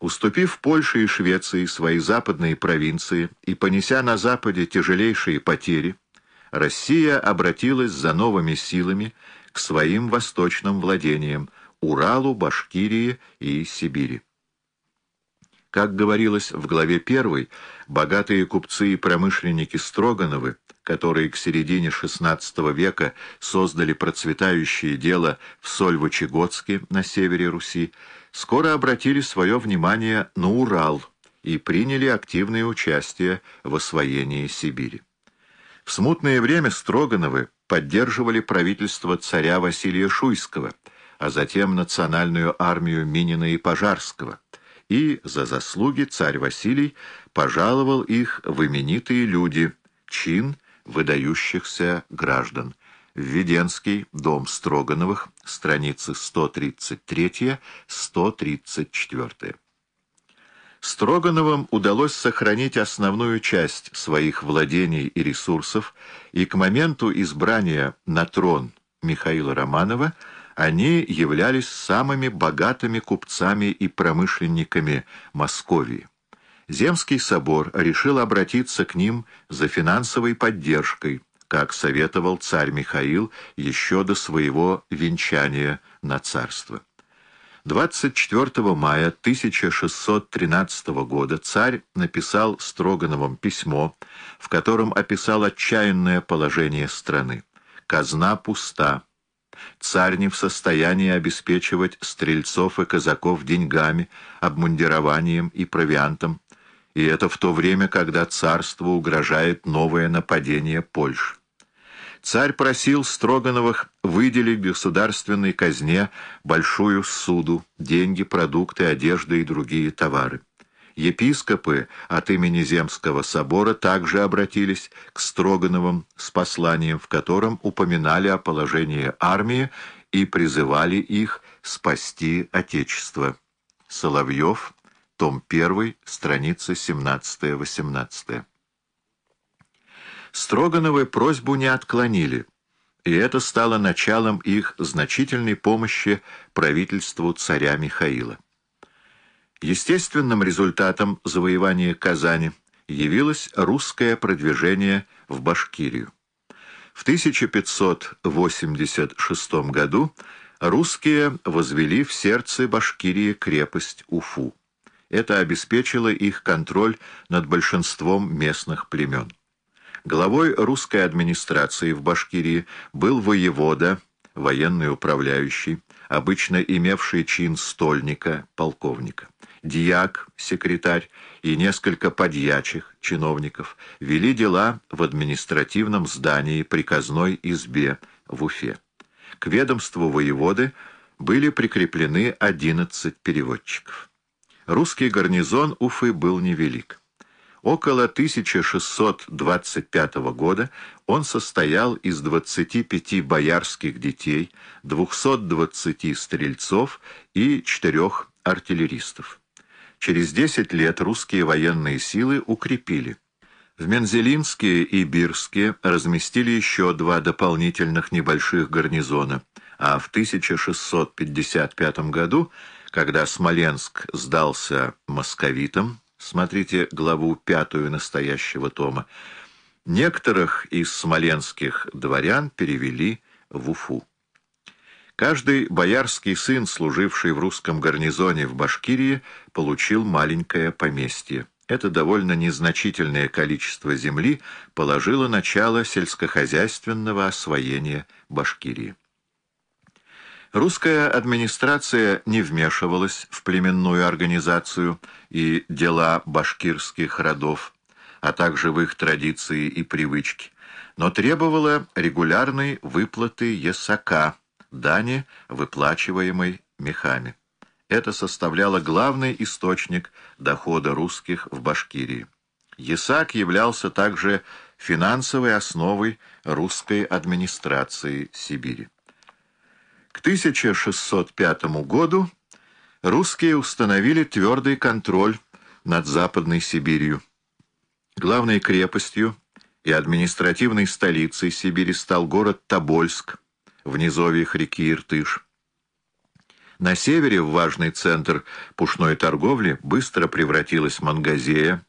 Уступив Польше и Швеции свои западные провинции и понеся на Западе тяжелейшие потери, Россия обратилась за новыми силами к своим восточным владениям – Уралу, Башкирии и Сибири. Как говорилось в главе 1, богатые купцы и промышленники Строгановы, которые к середине XVI века создали процветающее дело в Сольвычегодске на севере Руси, скоро обратили свое внимание на Урал и приняли активное участие в освоении Сибири. В смутное время Строгановы поддерживали правительство царя Василия Шуйского, а затем национальную армию Минина и Пожарского, и за заслуги царь Василий пожаловал их в именитые люди, чин выдающихся граждан. Введенский, дом Строгановых, страницы 133-134. Строгановым удалось сохранить основную часть своих владений и ресурсов, и к моменту избрания на трон Михаила Романова они являлись самыми богатыми купцами и промышленниками Московии. Земский собор решил обратиться к ним за финансовой поддержкой, как советовал царь Михаил еще до своего венчания на царство. 24 мая 1613 года царь написал Строгановым письмо, в котором описал отчаянное положение страны. Казна пуста. Царь не в состоянии обеспечивать стрельцов и казаков деньгами, обмундированием и провиантом, и это в то время, когда царству угрожает новое нападение Польши. Царь просил Строгановых выделить государственной казне большую суду, деньги, продукты, одежда и другие товары. Епископы от имени Земского собора также обратились к Строгановым с посланием, в котором упоминали о положении армии и призывали их спасти Отечество. Соловьев, том 1, страницы 17-18. Строгановы просьбу не отклонили, и это стало началом их значительной помощи правительству царя Михаила. Естественным результатом завоевания Казани явилось русское продвижение в Башкирию. В 1586 году русские возвели в сердце Башкирии крепость Уфу. Это обеспечило их контроль над большинством местных племен. Главой русской администрации в Башкирии был воевода, военный управляющий, обычно имевший чин стольника, полковника. Дьяк, секретарь и несколько подьячих чиновников вели дела в административном здании приказной избе в Уфе. К ведомству воеводы были прикреплены 11 переводчиков. Русский гарнизон Уфы был невелик. Около 1625 года он состоял из 25 боярских детей, 220 стрельцов и 4 артиллеристов. Через 10 лет русские военные силы укрепили. В Мензелинске и Бирске разместили еще два дополнительных небольших гарнизона, а в 1655 году, когда Смоленск сдался московитам, Смотрите главу пятую настоящего тома. Некоторых из смоленских дворян перевели в Уфу. Каждый боярский сын, служивший в русском гарнизоне в Башкирии, получил маленькое поместье. Это довольно незначительное количество земли положило начало сельскохозяйственного освоения Башкирии. Русская администрация не вмешивалась в племенную организацию и дела башкирских родов, а также в их традиции и привычки, но требовала регулярной выплаты ясака, дани, выплачиваемой мехами. Это составляло главный источник дохода русских в Башкирии. Ясак являлся также финансовой основой русской администрации Сибири. К 1605 году русские установили твердый контроль над Западной Сибирью. Главной крепостью и административной столицей Сибири стал город Тобольск в низовьях реки Иртыш. На севере, в важный центр пушной торговли, быстро превратилась Мангазея,